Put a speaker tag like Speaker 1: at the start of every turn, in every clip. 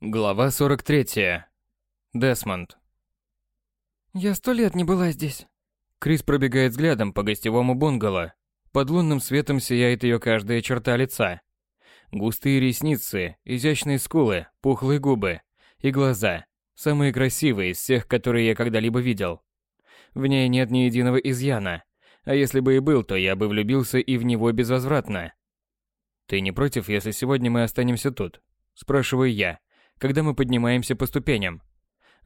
Speaker 1: Глава 43. Десмонд.
Speaker 2: «Я сто лет не была здесь».
Speaker 1: Крис пробегает взглядом по гостевому бунгало. Под лунным светом сияет ее каждая черта лица. Густые ресницы, изящные скулы, пухлые губы и глаза. Самые красивые из всех, которые я когда-либо видел. В ней нет ни единого изъяна. А если бы и был, то я бы влюбился и в него безвозвратно. «Ты не против, если сегодня мы останемся тут?» Спрашиваю я, когда мы поднимаемся по ступеням.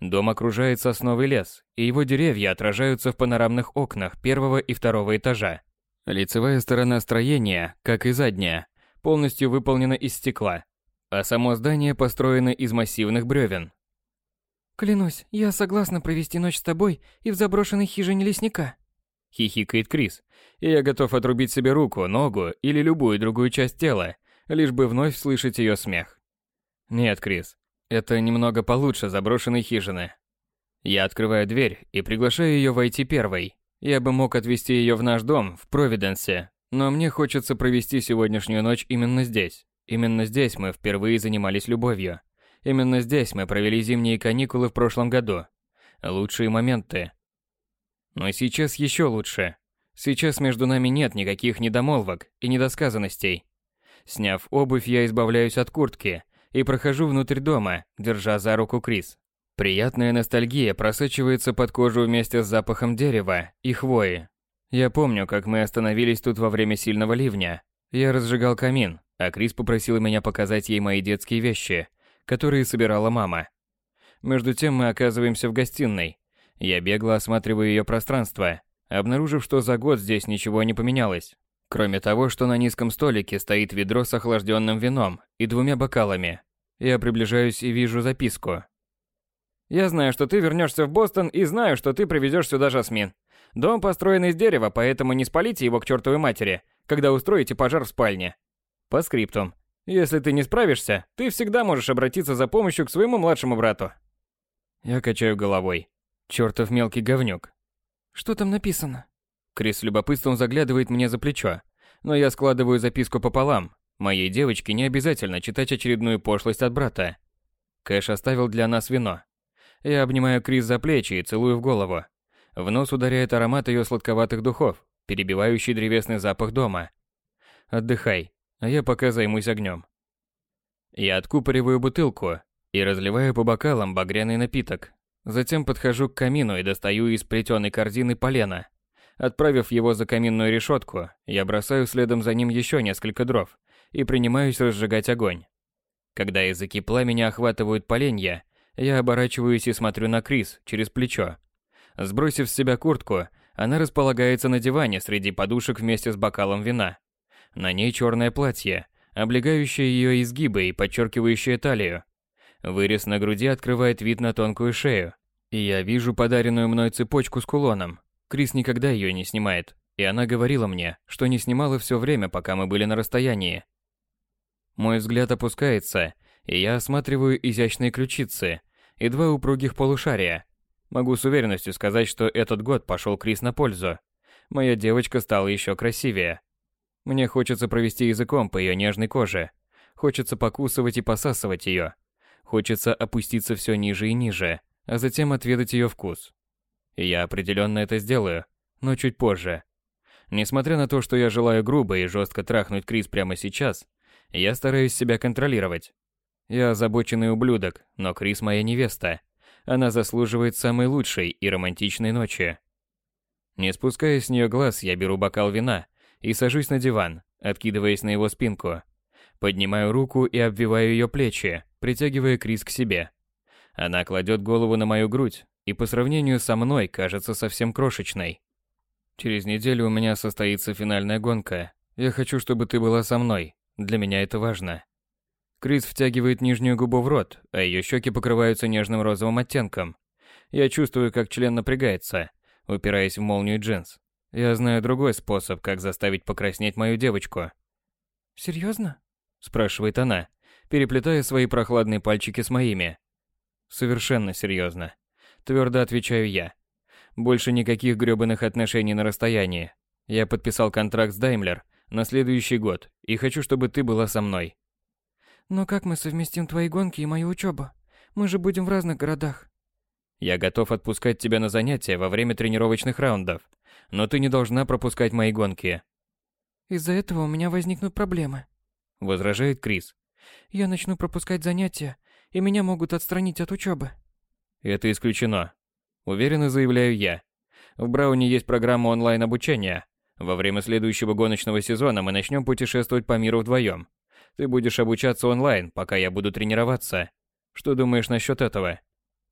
Speaker 1: Дом окружает сосновый лес, и его деревья отражаются в панорамных окнах первого и второго этажа. Лицевая сторона строения, как и задняя, полностью выполнена из стекла, а само здание построено из массивных бревен.
Speaker 2: «Клянусь, я согласна провести ночь с тобой и в заброшенной хижине лесника», —
Speaker 1: хихикает Крис, и я готов отрубить себе руку, ногу или любую другую часть тела, лишь бы вновь слышать ее смех. Нет, Крис, это немного получше заброшенной хижины. Я открываю дверь и приглашаю ее войти первой. Я бы мог отвезти ее в наш дом в Провиденсе, но мне хочется провести сегодняшнюю ночь именно здесь. Именно здесь мы впервые занимались любовью. Именно здесь мы провели зимние каникулы в прошлом году. Лучшие моменты. Но сейчас еще лучше. Сейчас между нами нет никаких недомолвок и недосказанностей. Сняв обувь, я избавляюсь от куртки и прохожу внутрь дома, держа за руку Крис. Приятная ностальгия просачивается под кожу вместе с запахом дерева и хвои. Я помню, как мы остановились тут во время сильного ливня. Я разжигал камин, а Крис попросила меня показать ей мои детские вещи, которые собирала мама. Между тем мы оказываемся в гостиной. Я бегло осматриваю ее пространство, обнаружив, что за год здесь ничего не поменялось. Кроме того, что на низком столике стоит ведро с охлажденным вином и двумя бокалами. Я приближаюсь и вижу записку.
Speaker 3: «Я знаю, что ты вернешься в Бостон и знаю, что ты привезешь сюда Жасмин. Дом построен из дерева, поэтому не спалите его к чертовой матери, когда устроите пожар в спальне. По скриптум. Если ты не справишься, ты всегда можешь обратиться за помощью к своему младшему брату».
Speaker 1: Я качаю головой. Чертов мелкий говнюк.
Speaker 2: «Что там написано?»
Speaker 1: Крис с любопытством заглядывает мне за плечо, но я складываю записку пополам. Моей девочке не обязательно читать очередную пошлость от брата. Кэш оставил для нас вино. Я обнимаю Крис за плечи и целую в голову. В нос ударяет аромат ее сладковатых духов, перебивающий древесный запах дома. Отдыхай, а я пока займусь огнем. Я откупориваю бутылку и разливаю по бокалам багряный напиток. Затем подхожу к камину и достаю из плетеной корзины полено. Отправив его за каминную решетку, я бросаю следом за ним еще несколько дров и принимаюсь разжигать огонь. Когда языки пламени охватывают поленья, я оборачиваюсь и смотрю на Крис через плечо. Сбросив с себя куртку, она располагается на диване среди подушек вместе с бокалом вина. На ней черное платье, облегающее ее изгибы и подчеркивающее талию. Вырез на груди открывает вид на тонкую шею. И я вижу подаренную мной цепочку с кулоном, Крис никогда ее не снимает, и она говорила мне, что не снимала все время, пока мы были на расстоянии. Мой взгляд опускается, и я осматриваю изящные ключицы и два упругих полушария. Могу с уверенностью сказать, что этот год пошел Крис на пользу. Моя девочка стала еще красивее. Мне хочется провести языком по ее нежной коже. Хочется покусывать и посасывать ее. Хочется опуститься все ниже и ниже, а затем отведать ее вкус. И я определенно это сделаю, но чуть позже. Несмотря на то, что я желаю грубо и жестко трахнуть Крис прямо сейчас, я стараюсь себя контролировать. Я озабоченный ублюдок, но Крис моя невеста. Она заслуживает самой лучшей и романтичной ночи. Не спуская с нее глаз, я беру бокал вина и сажусь на диван, откидываясь на его спинку. Поднимаю руку и обвиваю ее плечи, притягивая Крис к себе. Она кладет голову на мою грудь, и по сравнению со мной кажется совсем крошечной. Через неделю у меня состоится финальная гонка. Я хочу, чтобы ты была со мной. Для меня это важно. Крис втягивает нижнюю губу в рот, а ее щеки покрываются нежным розовым оттенком. Я чувствую, как член напрягается, упираясь в молнию джинс. Я знаю другой способ, как заставить покраснеть мою девочку.
Speaker 2: «Серьезно?»
Speaker 1: – спрашивает она, переплетая свои прохладные пальчики с моими. Совершенно серьезно. Твердо отвечаю я. Больше никаких грёбаных отношений на расстоянии. Я подписал контракт с Даймлер на следующий год и хочу, чтобы ты была со мной.
Speaker 2: Но как мы совместим твои гонки и мою учебу? Мы же будем в разных городах.
Speaker 1: Я готов отпускать тебя на занятия во время тренировочных раундов, но ты не должна пропускать мои гонки.
Speaker 2: Из-за этого у меня возникнут проблемы.
Speaker 1: Возражает Крис.
Speaker 2: Я начну пропускать занятия, и меня могут отстранить от учебы.
Speaker 1: Это исключено. Уверенно заявляю я. В Брауне есть программа онлайн-обучения. Во время следующего гоночного сезона мы начнем путешествовать по миру вдвоем. Ты будешь обучаться онлайн, пока я буду тренироваться. Что думаешь насчет этого?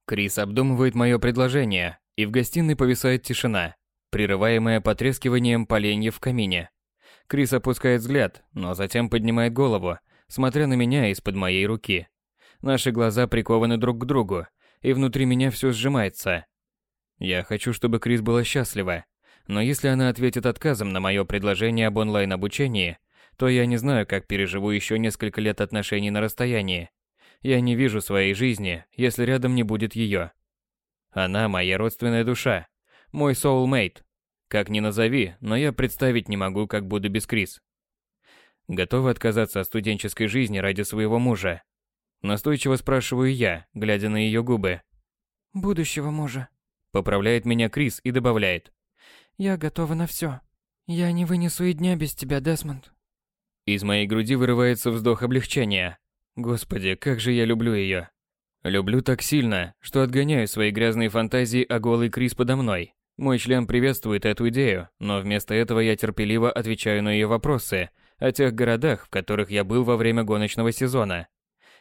Speaker 1: Крис обдумывает мое предложение, и в гостиной повисает тишина, прерываемая потрескиванием поленьев в камине. Крис опускает взгляд, но затем поднимает голову, смотря на меня из-под моей руки. Наши глаза прикованы друг к другу, и внутри меня все сжимается. Я хочу, чтобы Крис была счастлива, но если она ответит отказом на мое предложение об онлайн-обучении, то я не знаю, как переживу еще несколько лет отношений на расстоянии. Я не вижу своей жизни, если рядом не будет ее. Она моя родственная душа, мой soulmate. Как ни назови, но я представить не могу, как буду без Крис. Готова отказаться от студенческой жизни ради своего мужа? Настойчиво спрашиваю я, глядя на ее губы.
Speaker 2: Будущего мужа.
Speaker 1: Поправляет меня Крис и добавляет.
Speaker 2: Я готова на все. Я не вынесу и дня без тебя, Десмонд.
Speaker 1: Из моей груди вырывается вздох облегчения. Господи, как же я люблю ее. Люблю так сильно, что отгоняю свои грязные фантазии о голой Крис подо мной. Мой член приветствует эту идею, но вместо этого я терпеливо отвечаю на ее вопросы о тех городах, в которых я был во время гоночного сезона.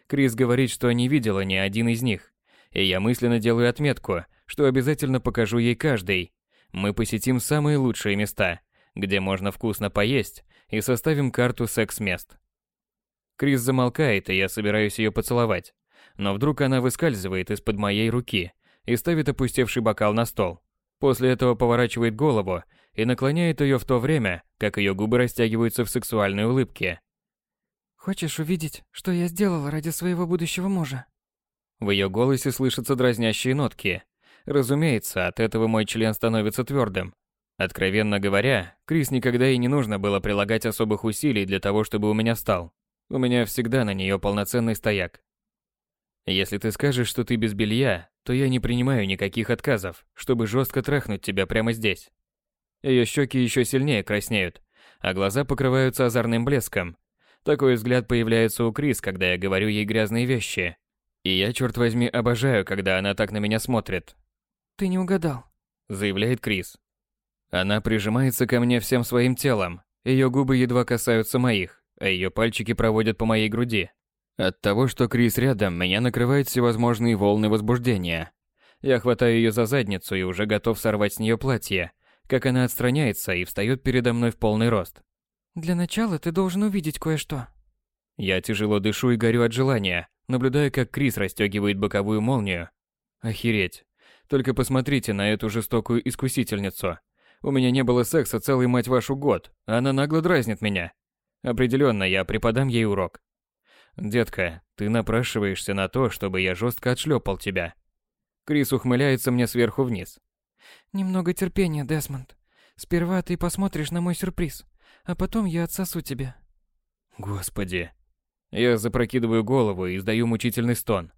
Speaker 1: Крис говорит, что не видела ни один из них, и я мысленно делаю отметку, что обязательно покажу ей каждый. Мы посетим самые лучшие места, где можно вкусно поесть, и составим карту секс-мест. Крис замолкает, и я собираюсь ее поцеловать. Но вдруг она выскальзывает из-под моей руки и ставит опустевший бокал на стол. После этого поворачивает голову и наклоняет ее в то время, как ее губы растягиваются в сексуальной улыбке.
Speaker 2: Хочешь увидеть, что я сделала ради своего будущего мужа?
Speaker 1: В ее голосе слышатся дразнящие нотки. Разумеется, от этого мой член становится твердым. Откровенно говоря, Крис никогда и не нужно было прилагать особых усилий для того, чтобы у меня стал. У меня всегда на нее полноценный стояк. Если ты скажешь, что ты без белья, то я не принимаю никаких отказов, чтобы жестко трахнуть тебя прямо здесь. Ее щеки еще сильнее краснеют, а глаза покрываются озорным блеском. Такой взгляд появляется у Крис, когда я говорю ей грязные вещи. И я, черт возьми, обожаю, когда она так на меня смотрит.
Speaker 2: «Ты не угадал», —
Speaker 1: заявляет Крис. Она прижимается ко мне всем своим телом. Ее губы едва касаются моих, а ее пальчики проводят по моей груди. От того, что Крис рядом, меня накрывают всевозможные волны возбуждения. Я хватаю ее за задницу и уже готов сорвать с нее платье, как она отстраняется и встает передо мной в полный рост.
Speaker 2: «Для начала ты должен увидеть кое-что».
Speaker 1: Я тяжело дышу и горю от желания, наблюдая, как Крис расстегивает боковую молнию. Охереть. Только посмотрите на эту жестокую искусительницу. У меня не было секса целый, мать вашу, год, а она нагло дразнит меня. Определенно, я преподам ей урок. Детка, ты напрашиваешься на то, чтобы я жестко отшлепал тебя. Крис ухмыляется мне сверху вниз.
Speaker 2: Немного терпения, Десмонд. Сперва ты посмотришь на мой сюрприз, а потом я отсосу тебя.
Speaker 1: Господи. Я запрокидываю голову и издаю мучительный стон.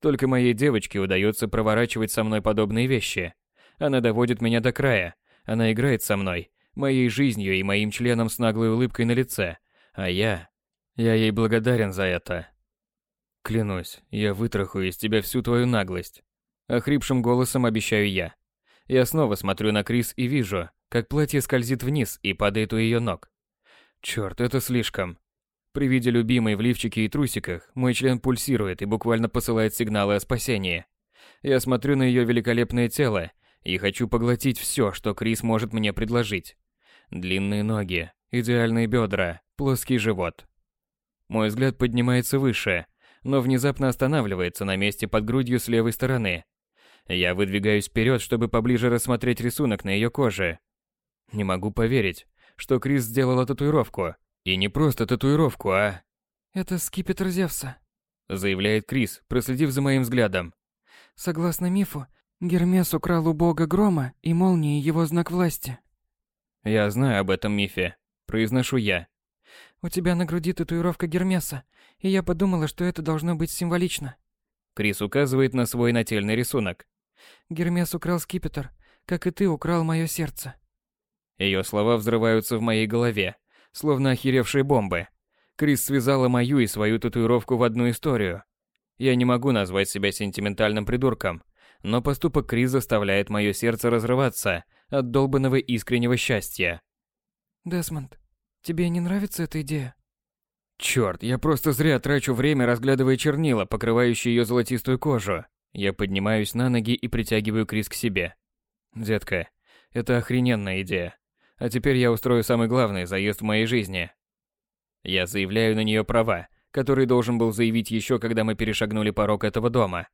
Speaker 1: Только моей девочке удается проворачивать со мной подобные вещи. Она доводит меня до края. Она играет со мной, моей жизнью и моим членом с наглой улыбкой на лице. А я... Я ей благодарен за это. Клянусь, я вытрахаю из тебя всю твою наглость. Охрипшим голосом обещаю я. Я снова смотрю на Крис и вижу, как платье скользит вниз и падает у ее ног. Черт, это слишком. При виде любимой в лифчике и трусиках мой член пульсирует и буквально посылает сигналы о спасении. Я смотрю на ее великолепное тело и хочу поглотить все, что Крис может мне предложить. Длинные ноги, идеальные бедра, плоский живот. Мой взгляд поднимается выше, но внезапно останавливается на месте под грудью с левой стороны. Я выдвигаюсь вперед, чтобы поближе рассмотреть рисунок на ее коже. Не могу поверить, что Крис сделала татуировку. И не просто татуировку, а...
Speaker 2: «Это скипетр Зевса», —
Speaker 1: заявляет Крис, проследив за моим взглядом.
Speaker 2: «Согласно мифу, Гермес украл у бога грома и молнии его знак власти».
Speaker 1: «Я знаю об этом мифе», — произношу я.
Speaker 2: У тебя на груди татуировка Гермеса, и я подумала, что это должно быть символично.
Speaker 1: Крис указывает на свой нательный рисунок.
Speaker 2: Гермес украл скипетр, как и ты украл мое сердце.
Speaker 1: Ее слова взрываются в моей голове, словно охеревшие бомбы. Крис связала мою и свою татуировку в одну историю. Я не могу назвать себя сентиментальным придурком, но поступок Крис заставляет мое сердце разрываться от долбанного искреннего счастья.
Speaker 2: Десмонд, тебе не нравится эта идея?
Speaker 1: Черт, я просто зря трачу время, разглядывая чернила, покрывающие ее золотистую кожу. Я поднимаюсь на ноги и притягиваю Крис к себе. Детка, это охрененная идея. А теперь я устрою самый главный заезд в моей жизни. Я заявляю на нее права, которые должен был заявить еще, когда мы перешагнули порог этого дома.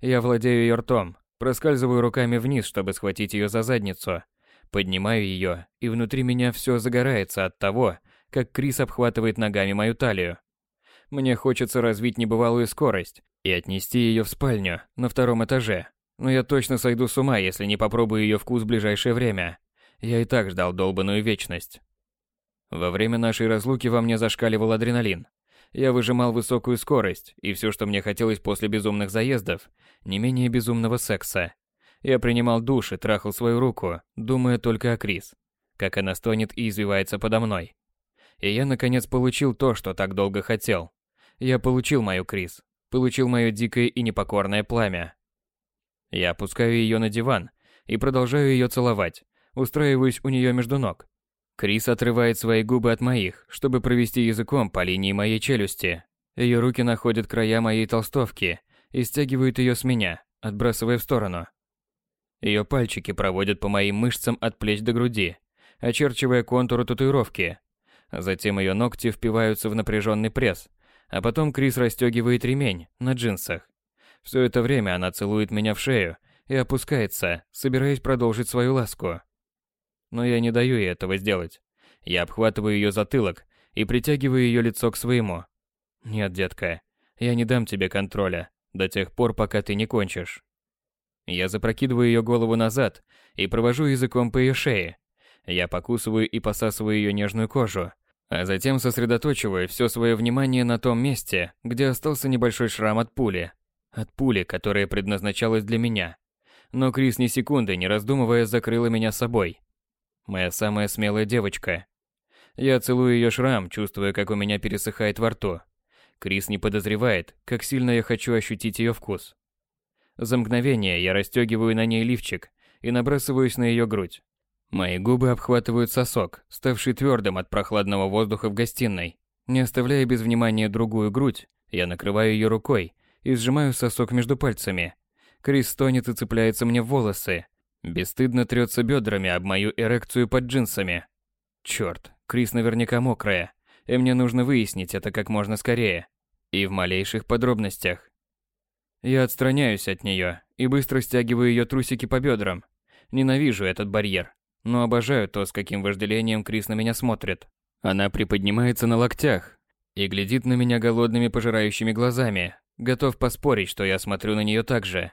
Speaker 1: Я владею ее ртом, проскальзываю руками вниз, чтобы схватить ее за задницу. Поднимаю ее, и внутри меня все загорается от того, как Крис обхватывает ногами мою талию. Мне хочется развить небывалую скорость и отнести ее в спальню на втором этаже. Но я точно сойду с ума, если не попробую ее вкус в ближайшее время. Я и так ждал долбанную вечность. Во время нашей разлуки во мне зашкаливал адреналин. Я выжимал высокую скорость, и все, что мне хотелось после безумных заездов, не менее безумного секса. Я принимал душ и трахал свою руку, думая только о Крис, как она стонет и извивается подо мной. И я наконец получил то, что так долго хотел. Я получил мою Крис, получил мое дикое и непокорное пламя. Я опускаю ее на диван и продолжаю ее целовать, устраиваюсь у нее между ног. Крис отрывает свои губы от моих, чтобы провести языком по линии моей челюсти. Ее руки находят края моей толстовки и стягивают ее с меня, отбрасывая в сторону. Ее пальчики проводят по моим мышцам от плеч до груди, очерчивая контуры татуировки. Затем ее ногти впиваются в напряженный пресс, а потом Крис расстегивает ремень на джинсах. Все это время она целует меня в шею и опускается, собираясь продолжить свою ласку. Но я не даю ей этого сделать. Я обхватываю ее затылок и притягиваю ее лицо к своему. Нет, детка, я не дам тебе контроля до тех пор, пока ты не кончишь. Я запрокидываю ее голову назад и провожу языком по ее шее. Я покусываю и посасываю ее нежную кожу, а затем сосредоточиваю все свое внимание на том месте, где остался небольшой шрам от пули. От пули, которая предназначалась для меня. Но Крис ни секунды не раздумывая закрыла меня собой. Моя самая смелая девочка. Я целую ее шрам, чувствуя, как у меня пересыхает во рту. Крис не подозревает, как сильно я хочу ощутить ее вкус. За мгновение я расстегиваю на ней лифчик и набрасываюсь на ее грудь. Мои губы обхватывают сосок, ставший твердым от прохладного воздуха в гостиной. Не оставляя без внимания другую грудь, я накрываю ее рукой и сжимаю сосок между пальцами. Крис стонет и цепляется мне в волосы. Бесстыдно трется бедрами об мою эрекцию под джинсами. Черт, Крис наверняка мокрая, и мне нужно выяснить это как можно скорее. И в малейших подробностях. Я отстраняюсь от нее и быстро стягиваю ее трусики по бедрам. Ненавижу этот барьер, но обожаю то, с каким вожделением Крис на меня смотрит. Она приподнимается на локтях и глядит на меня голодными пожирающими глазами, готов поспорить, что я смотрю на нее так же.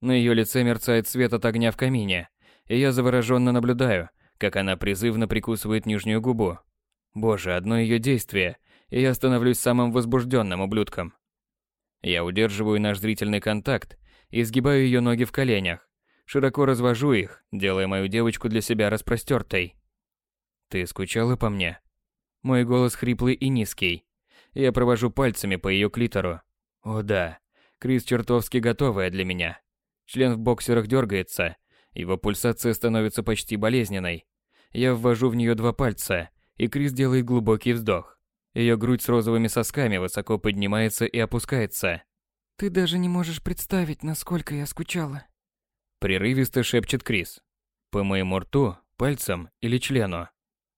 Speaker 1: На ее лице мерцает свет от огня в камине, и я завороженно наблюдаю, как она призывно прикусывает нижнюю губу. Боже, одно ее действие, и я становлюсь самым возбужденным ублюдком. Я удерживаю наш зрительный контакт и сгибаю ее ноги в коленях. Широко развожу их, делая мою девочку для себя распростертой. «Ты скучала по мне?» Мой голос хриплый и низкий. Я провожу пальцами по ее клитору. О да, Крис чертовски готовая для меня. Член в боксерах дергается, его пульсация становится почти болезненной. Я ввожу в нее два пальца, и Крис делает глубокий вздох. Ее грудь с розовыми сосками высоко поднимается и опускается.
Speaker 2: Ты даже не можешь представить, насколько я скучала.
Speaker 1: Прерывисто шепчет Крис. По моему рту, пальцам или члену.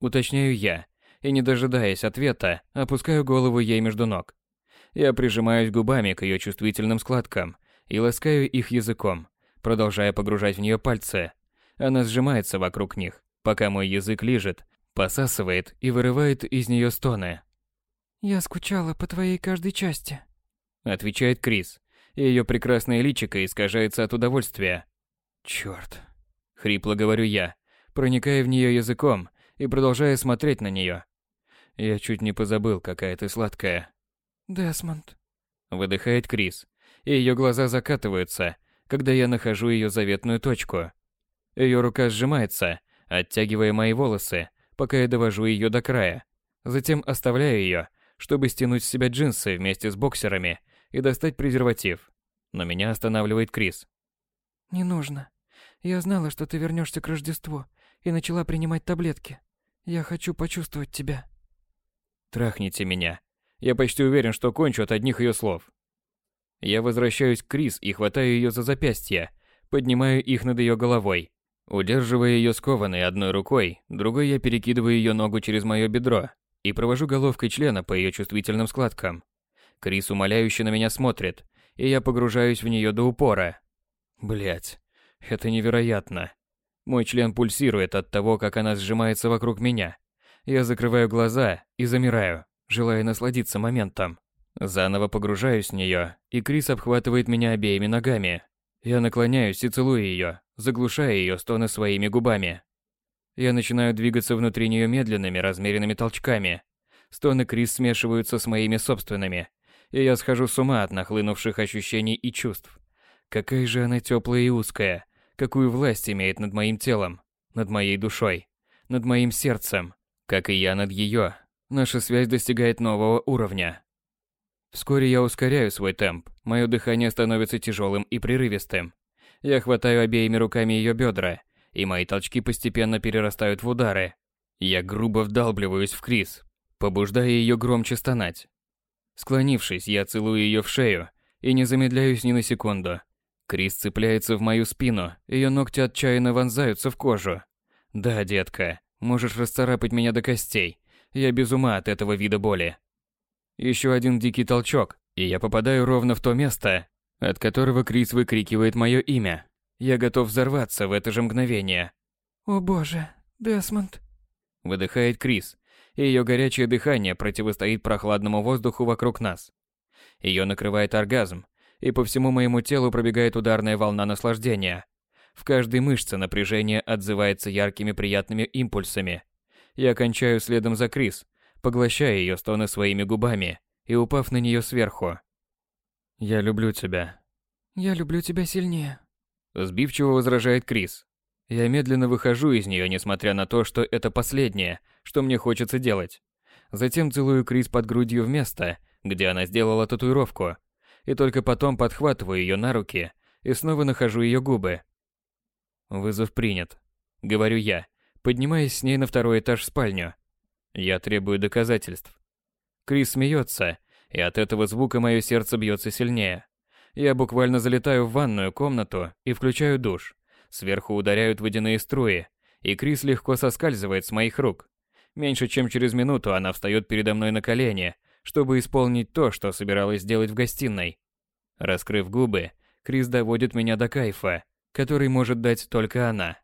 Speaker 1: Уточняю я, и не дожидаясь ответа, опускаю голову ей между ног. Я прижимаюсь губами к ее чувствительным складкам и ласкаю их языком, продолжая погружать в нее пальцы. Она сжимается вокруг них, пока мой язык лижет, посасывает и вырывает из нее стоны.
Speaker 2: «Я скучала по твоей каждой части», —
Speaker 1: отвечает Крис. Ее прекрасное личико искажается от удовольствия. «Чёрт!» — хрипло говорю я, проникая в нее языком и продолжая смотреть на нее. Я чуть не позабыл, какая ты сладкая.
Speaker 2: Десмонд.
Speaker 1: Выдыхает Крис, и ее глаза закатываются, когда я нахожу ее заветную точку. Ее рука сжимается, оттягивая мои волосы, пока я довожу ее до края. Затем оставляю ее, чтобы стянуть с себя джинсы вместе с боксерами и достать презерватив. Но меня останавливает Крис.
Speaker 2: «Не нужно. Я знала, что ты вернешься к Рождеству, и начала принимать таблетки. Я хочу почувствовать тебя».
Speaker 1: «Трахните меня». Я почти уверен, что кончу от одних ее слов. Я возвращаюсь к Крис и хватаю ее за запястья, поднимаю их над ее головой. Удерживая ее скованной одной рукой, другой я перекидываю ее ногу через мое бедро и провожу головкой члена по ее чувствительным складкам. Крис умоляюще на меня смотрит, и я погружаюсь в нее до упора. Блять, это невероятно. Мой член пульсирует от того, как она сжимается вокруг меня. Я закрываю глаза и замираю, желая насладиться моментом. Заново погружаюсь в нее, и Крис обхватывает меня обеими ногами. Я наклоняюсь и целую ее, заглушая ее стоны своими губами. Я начинаю двигаться внутри нее медленными, размеренными толчками. Стоны Крис смешиваются с моими собственными, и я схожу с ума от нахлынувших ощущений и чувств. Какая же она теплая и узкая, какую власть имеет над моим телом, над моей душой, над моим сердцем, как и я над ее. Наша связь достигает нового уровня. Вскоре я ускоряю свой темп, мое дыхание становится тяжелым и прерывистым. Я хватаю обеими руками ее бедра, и мои толчки постепенно перерастают в удары. Я грубо вдалбливаюсь в Крис, побуждая ее громче стонать. Склонившись, я целую ее в шею и не замедляюсь ни на секунду. Крис цепляется в мою спину, ее ногти отчаянно вонзаются в кожу. Да, детка, можешь расцарапать меня до костей. Я без ума от этого вида боли. Еще один дикий толчок, и я попадаю ровно в то место, от которого Крис выкрикивает мое имя. Я готов взорваться в это же мгновение.
Speaker 2: «О боже, Десмонд!»
Speaker 1: Выдыхает Крис, и ее горячее дыхание противостоит прохладному воздуху вокруг нас. Ее накрывает оргазм, и по всему моему телу пробегает ударная волна наслаждения. В каждой мышце напряжение отзывается яркими приятными импульсами. Я кончаю следом за Крис, поглощая ее стоны своими губами и упав на нее сверху. «Я люблю тебя».
Speaker 2: «Я люблю тебя сильнее», —
Speaker 1: сбивчиво возражает Крис. Я медленно выхожу из нее, несмотря на то, что это последнее, что мне хочется делать. Затем целую Крис под грудью в место, где она сделала татуировку, и только потом подхватываю ее на руки и снова нахожу ее губы. Вызов принят, говорю я, поднимаясь с ней на второй этаж в спальню. Я требую доказательств. Крис смеется, и от этого звука мое сердце бьется сильнее. Я буквально залетаю в ванную комнату и включаю душ. Сверху ударяют водяные струи, и Крис легко соскальзывает с моих рук. Меньше чем через минуту она встает передо мной на колени, чтобы исполнить то, что собиралась сделать в гостиной. Раскрыв губы, Крис доводит меня до кайфа, который может дать только она.